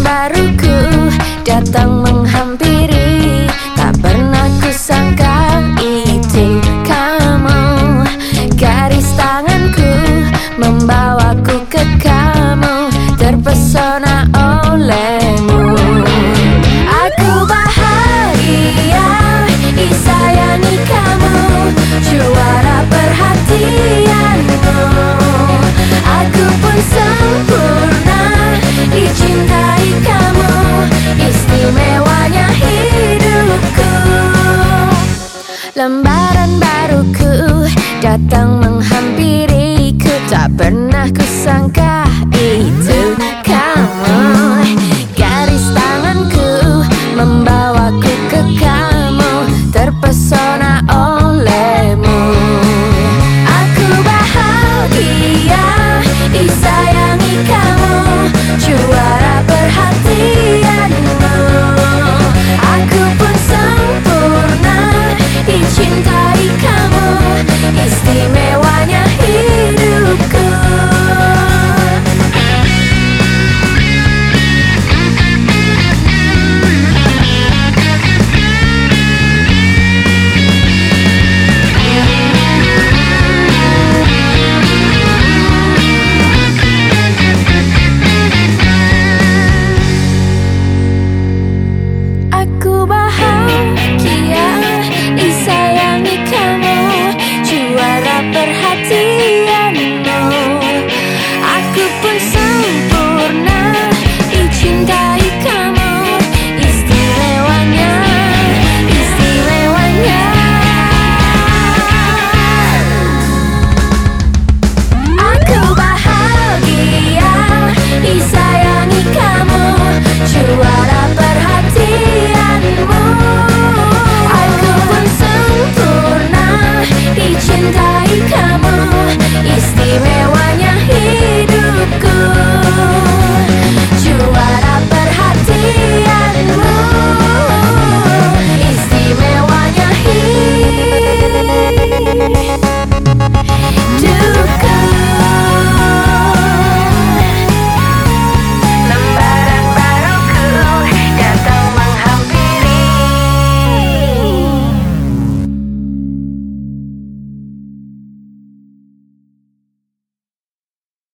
baruku datang menghampiri? Tak pernah kusangka itu kamu. Garis tanganku membawaku ke kamu Terpesona olehmu. Aku bahagia disayangi kamu Juara perhatianmu. Aku pun sempat pernas cruzadas.